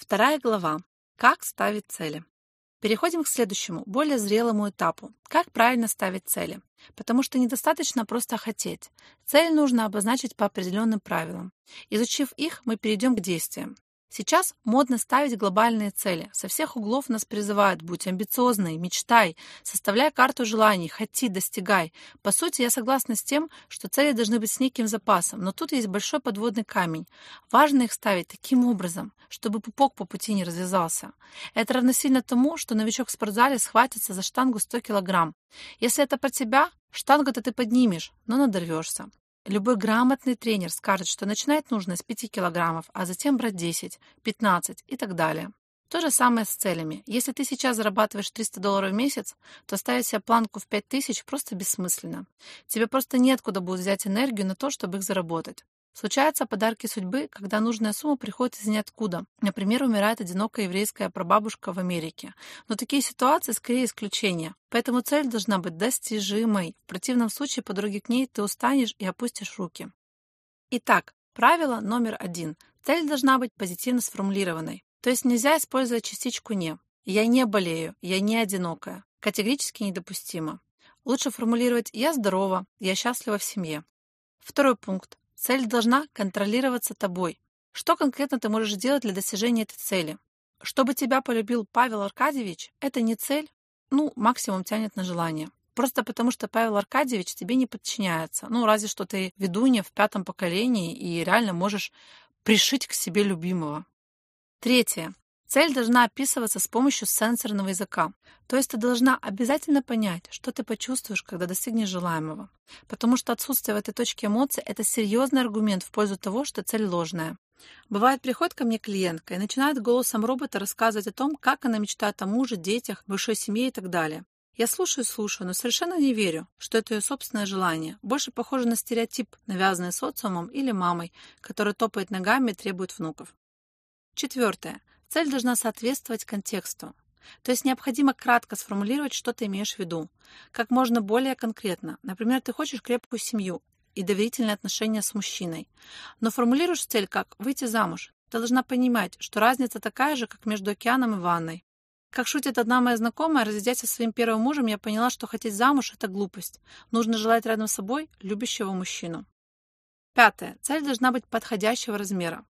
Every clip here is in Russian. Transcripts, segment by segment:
Вторая глава. Как ставить цели. Переходим к следующему, более зрелому этапу. Как правильно ставить цели? Потому что недостаточно просто хотеть. Цель нужно обозначить по определенным правилам. Изучив их, мы перейдем к действиям. Сейчас модно ставить глобальные цели. Со всех углов нас призывают «будь амбициозной, мечтай, составляй карту желаний, хоти, достигай». По сути, я согласна с тем, что цели должны быть с неким запасом, но тут есть большой подводный камень. Важно их ставить таким образом, чтобы пупок по пути не развязался. Это равносильно тому, что новичок в спортзале схватится за штангу 100 килограмм. Если это про тебя, штангу-то ты поднимешь, но надорвешься. Любой грамотный тренер скажет, что начинать нужно с 5 килограммов, а затем брать 10, 15 и так далее. То же самое с целями. Если ты сейчас зарабатываешь 300 долларов в месяц, то ставить себе планку в 5000 просто бессмысленно. Тебе просто неоткуда будет взять энергию на то, чтобы их заработать. Случаются подарки судьбы, когда нужная сумма приходит из ниоткуда. Например, умирает одинокая еврейская прабабушка в Америке. Но такие ситуации скорее исключения. Поэтому цель должна быть достижимой. В противном случае по дороге к ней ты устанешь и опустишь руки. Итак, правило номер один. Цель должна быть позитивно сформулированной. То есть нельзя использовать частичку «не». «Я не болею», «я не одинокая». Категорически недопустимо. Лучше формулировать «я здорова», «я счастлива в семье». Второй пункт. Цель должна контролироваться тобой. Что конкретно ты можешь сделать для достижения этой цели? Чтобы тебя полюбил Павел Аркадьевич, это не цель, ну, максимум тянет на желание. Просто потому, что Павел Аркадьевич тебе не подчиняется. Ну, разве что ты ведунья в пятом поколении и реально можешь пришить к себе любимого. Третье. Цель должна описываться с помощью сенсорного языка. То есть ты должна обязательно понять, что ты почувствуешь, когда достигнешь желаемого. Потому что отсутствие в этой точке эмоций – это серьезный аргумент в пользу того, что цель ложная. Бывает, приходит ко мне клиентка и начинает голосом робота рассказывать о том, как она мечтает о муже, детях, большой семье и так далее. Я слушаю слушаю, но совершенно не верю, что это ее собственное желание. Больше похоже на стереотип, навязанный социумом или мамой, которая топает ногами и требует внуков. Четвертое. Цель должна соответствовать контексту. То есть необходимо кратко сформулировать, что ты имеешь в виду. Как можно более конкретно. Например, ты хочешь крепкую семью и доверительные отношения с мужчиной. Но формулируешь цель как «выйти замуж». Ты должна понимать, что разница такая же, как между океаном и ванной. Как шутит одна моя знакомая, разведясь со своим первым мужем, я поняла, что хотеть замуж – это глупость. Нужно желать рядом с собой любящего мужчину. Пятое. Цель должна быть подходящего размера.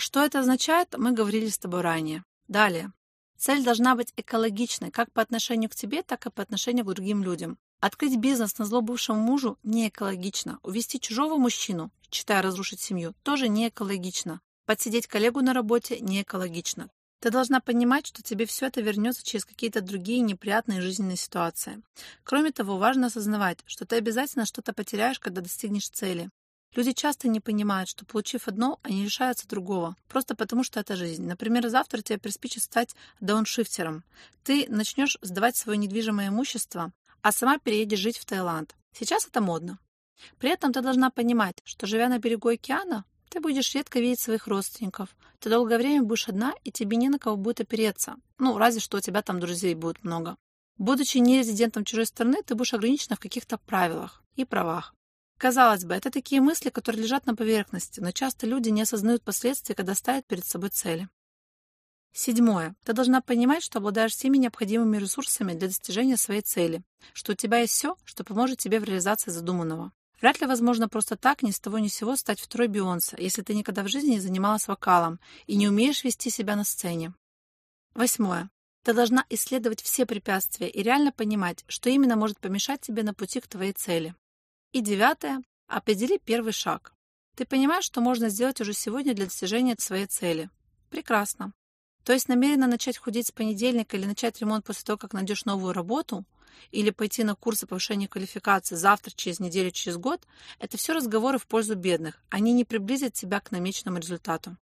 Что это означает, мы говорили с тобой ранее. Далее. Цель должна быть экологичной как по отношению к тебе, так и по отношению к другим людям. Открыть бизнес на зло бывшему мужу не экологично. Увести чужого мужчину, считая разрушить семью, тоже не экологично. Подсидеть коллегу на работе не экологично. Ты должна понимать, что тебе все это вернется через какие-то другие неприятные жизненные ситуации. Кроме того, важно осознавать, что ты обязательно что-то потеряешь, когда достигнешь цели. Люди часто не понимают, что получив одно, они лишаются другого, просто потому что это жизнь. Например, завтра тебе приспичит стать дауншифтером. Ты начнешь сдавать свое недвижимое имущество, а сама переедешь жить в Таиланд. Сейчас это модно. При этом ты должна понимать, что живя на берегу океана, ты будешь редко видеть своих родственников. Ты долгое время будешь одна, и тебе не на кого будет опереться. Ну, разве что у тебя там друзей будет много. Будучи не резидентом чужой страны, ты будешь ограничена в каких-то правилах и правах. Казалось бы, это такие мысли, которые лежат на поверхности, но часто люди не осознают последствий, когда ставят перед собой цели. Седьмое. Ты должна понимать, что обладаешь всеми необходимыми ресурсами для достижения своей цели, что у тебя есть все, что поможет тебе в реализации задуманного. Вряд ли возможно просто так ни с того ни с сего стать второй Бейонсе, если ты никогда в жизни не занималась вокалом и не умеешь вести себя на сцене. Восьмое. Ты должна исследовать все препятствия и реально понимать, что именно может помешать тебе на пути к твоей цели. И девятое. Определи первый шаг. Ты понимаешь, что можно сделать уже сегодня для достижения своей цели. Прекрасно. То есть намеренно начать худеть с понедельника или начать ремонт после того, как найдешь новую работу, или пойти на курсы повышения квалификации завтра, через неделю, через год, это все разговоры в пользу бедных. Они не приблизят тебя к намеченному результату.